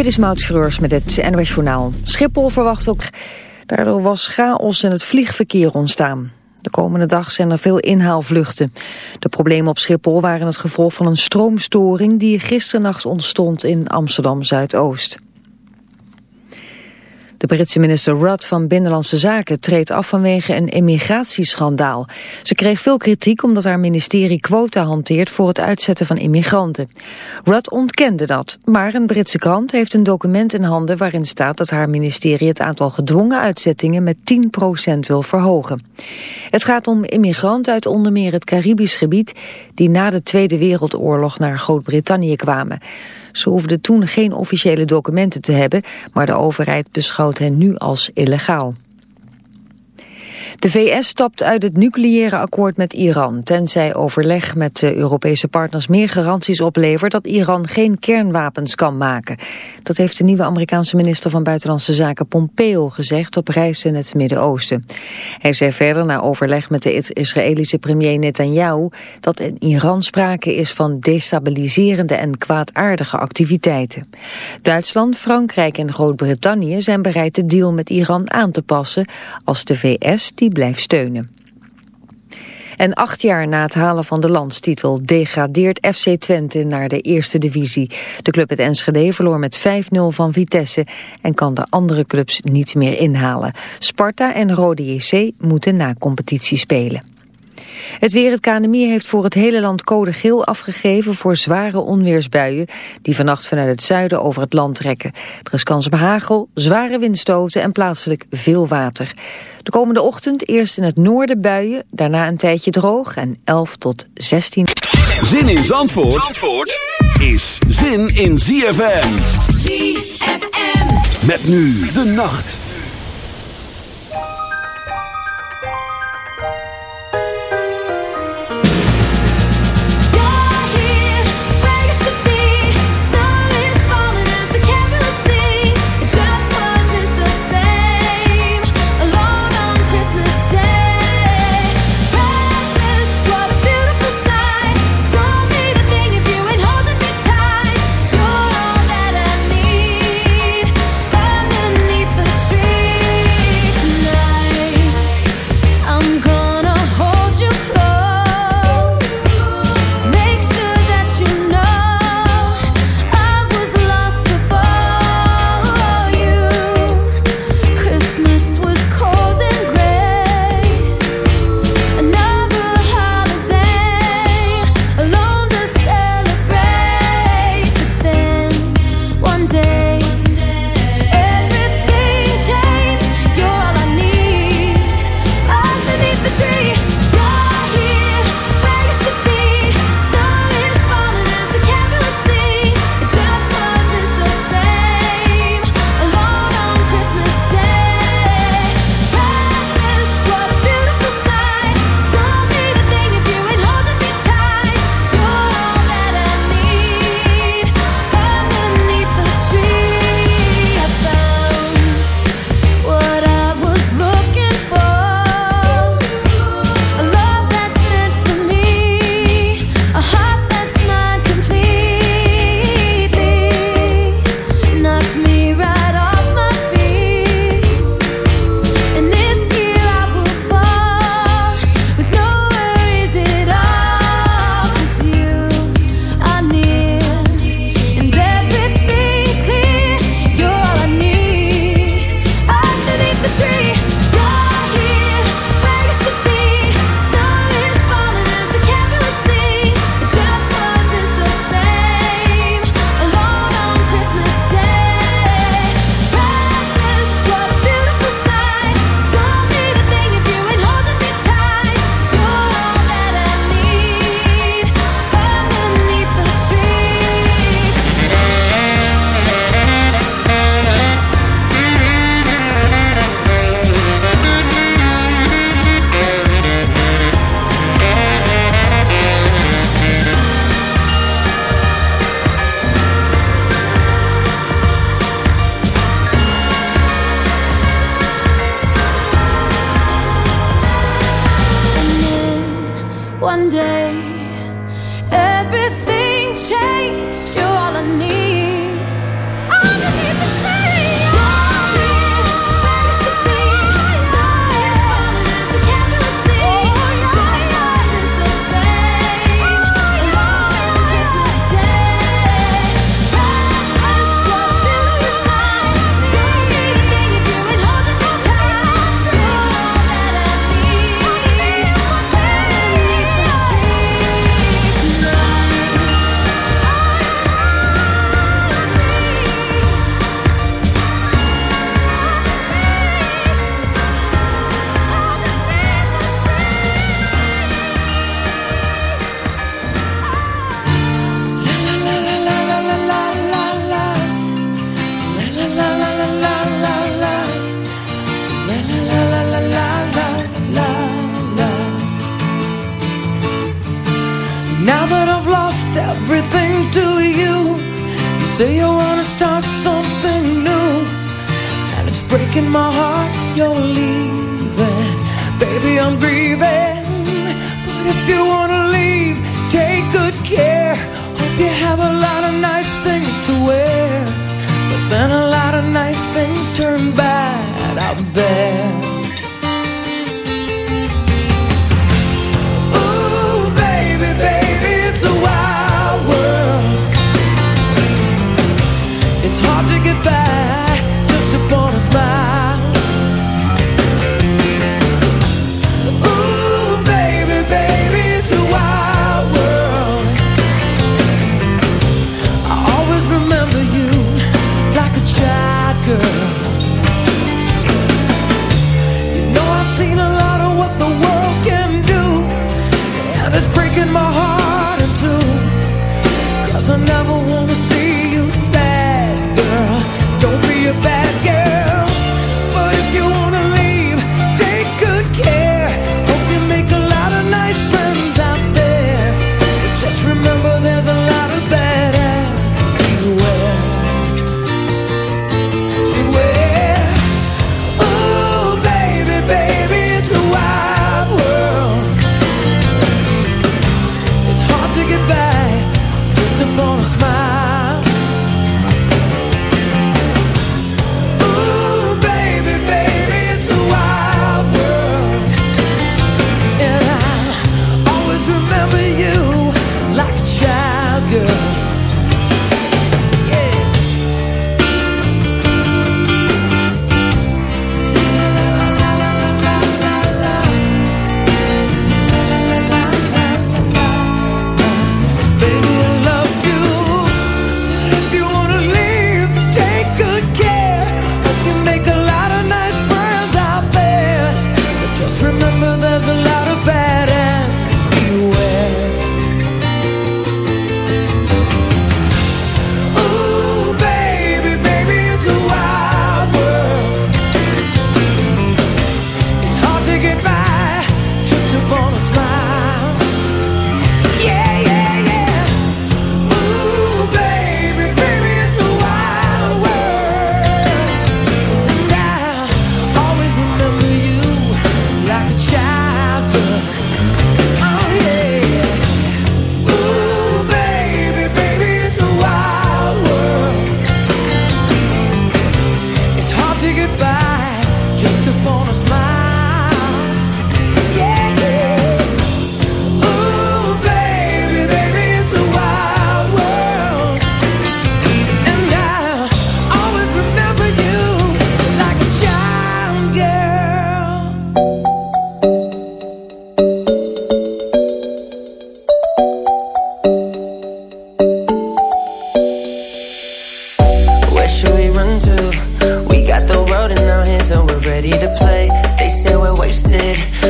Dit is Maud Schreurs met het NOS Journaal. Schiphol verwacht ook... Daardoor was chaos in het vliegverkeer ontstaan. De komende dag zijn er veel inhaalvluchten. De problemen op Schiphol waren het gevolg van een stroomstoring... die gisternacht ontstond in Amsterdam-Zuidoost. De Britse minister Rudd van Binnenlandse Zaken treedt af vanwege een immigratieschandaal. Ze kreeg veel kritiek omdat haar ministerie quota hanteert voor het uitzetten van immigranten. Rudd ontkende dat, maar een Britse krant heeft een document in handen waarin staat dat haar ministerie het aantal gedwongen uitzettingen met 10% wil verhogen. Het gaat om immigranten uit onder meer het Caribisch gebied die na de Tweede Wereldoorlog naar Groot-Brittannië kwamen. Ze hoefden toen geen officiële documenten te hebben, maar de overheid beschouwt hen nu als illegaal. De VS stapt uit het nucleaire akkoord met Iran, tenzij overleg met de Europese partners meer garanties oplevert dat Iran geen kernwapens kan maken. Dat heeft de nieuwe Amerikaanse minister van Buitenlandse Zaken Pompeo gezegd op reis in het Midden-Oosten. Hij zei verder na overleg met de Israëlische premier Netanyahu dat in Iran sprake is van destabiliserende en kwaadaardige activiteiten. Duitsland, Frankrijk en Groot-Brittannië zijn bereid de deal met Iran aan te passen als de VS die blijft steunen. En acht jaar na het halen van de landstitel degradeert FC Twente naar de eerste divisie. De club het Enschede verloor met 5-0 van Vitesse en kan de andere clubs niet meer inhalen. Sparta en Rode JC moeten na competitie spelen. Het weer, het KNMI heeft voor het hele land code geel afgegeven voor zware onweersbuien die vannacht vanuit het zuiden over het land trekken. Er is kans op hagel, zware windstoten en plaatselijk veel water. De komende ochtend eerst in het noorden buien, daarna een tijdje droog en 11 tot 16. Zin in Zandvoort, Zandvoort is zin in ZFM. ZFM. Met nu de nacht.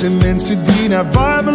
zijn mensen die naar warme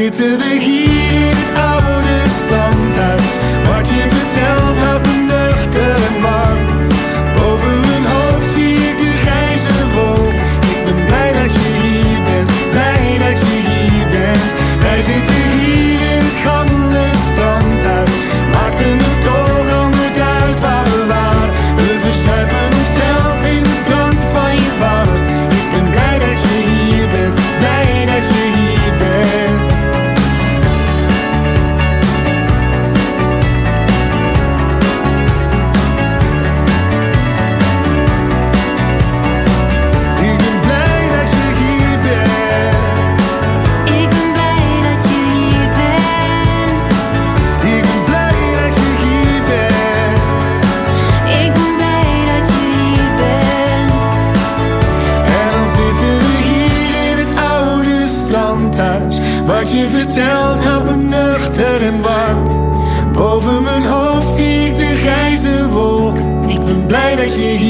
into the heat to.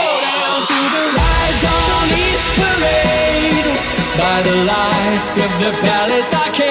by the light lights of the palace. Arcade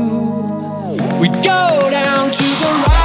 go down to the right.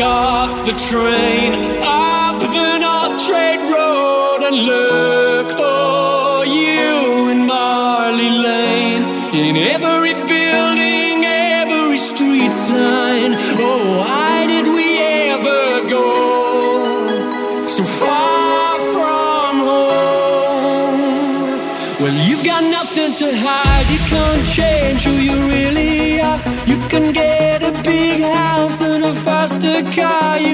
off the train up the North Trade Road and learn. car you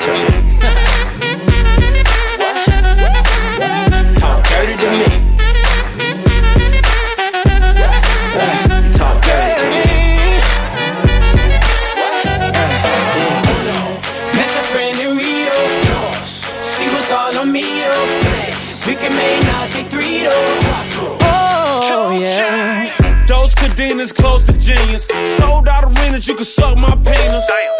To me. Talk dirty to me. Talk dirty to me. Met your friend in Rio. She was all on me. We can make three Oh, yeah. Those cadenas close to genius. Sold out arenas, you can suck my penis.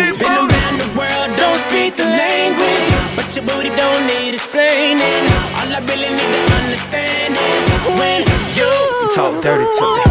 dirty to me.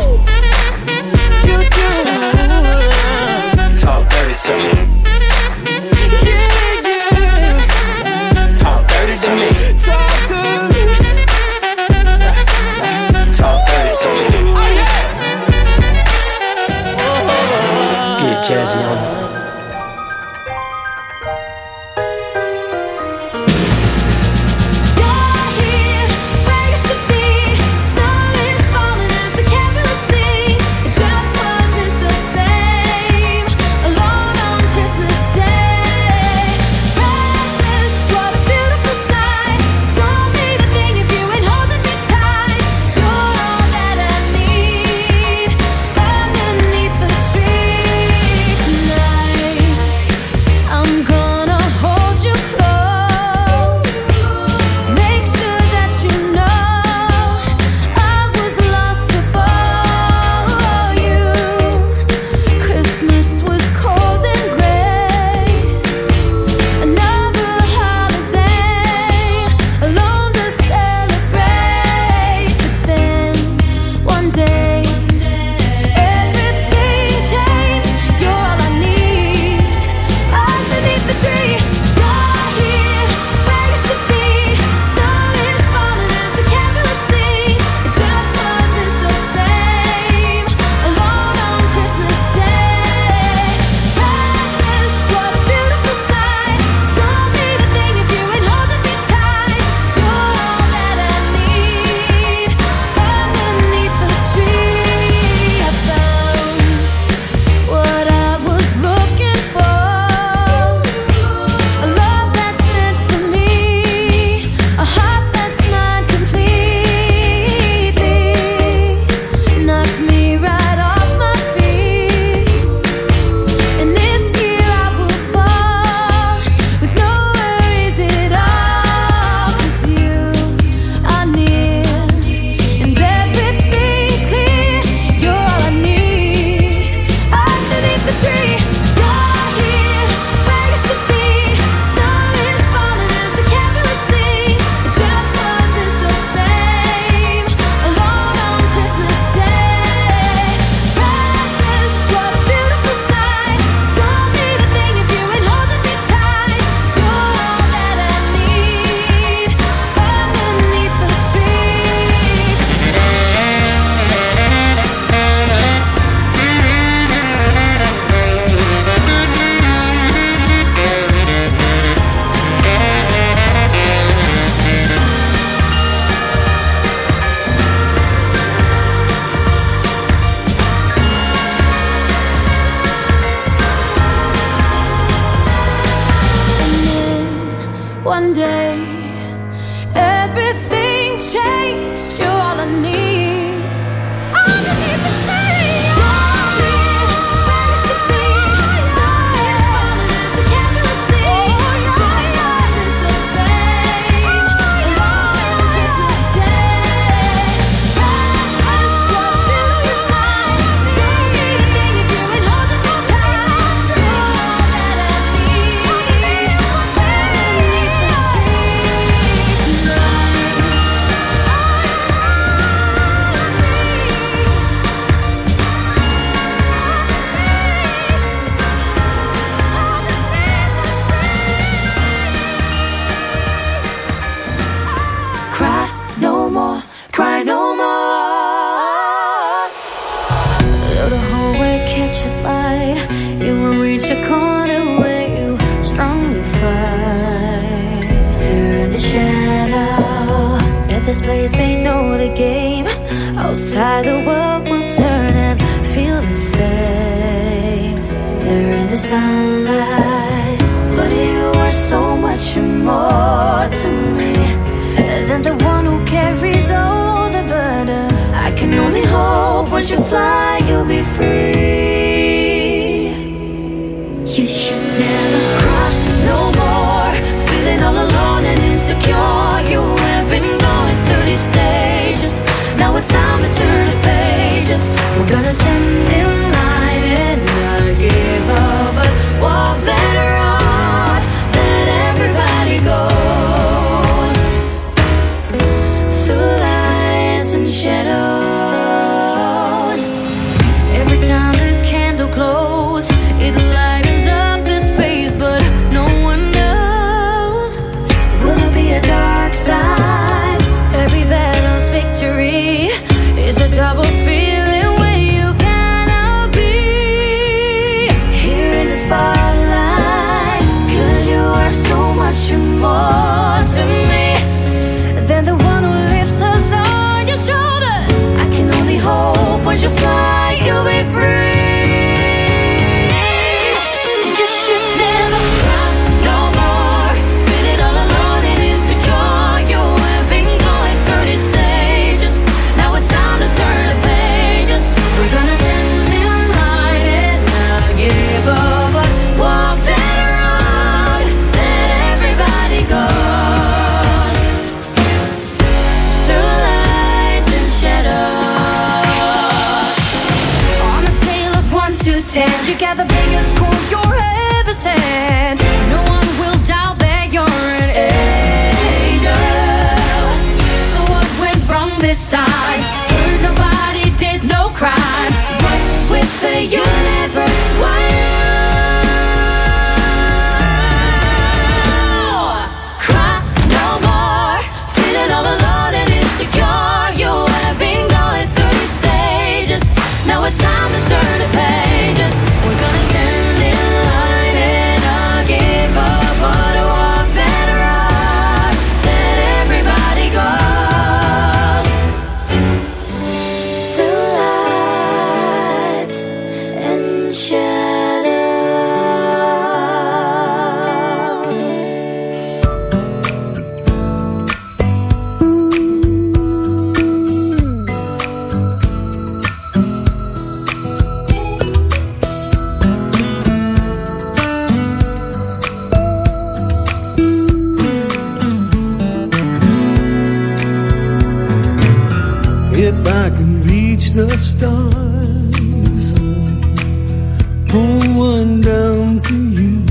down to you,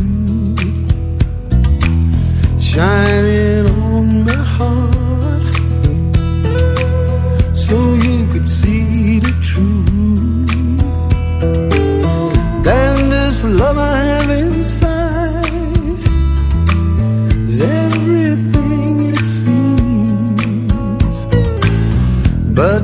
shining on my heart, so you could see the truth. And this love I have inside is everything it seems, but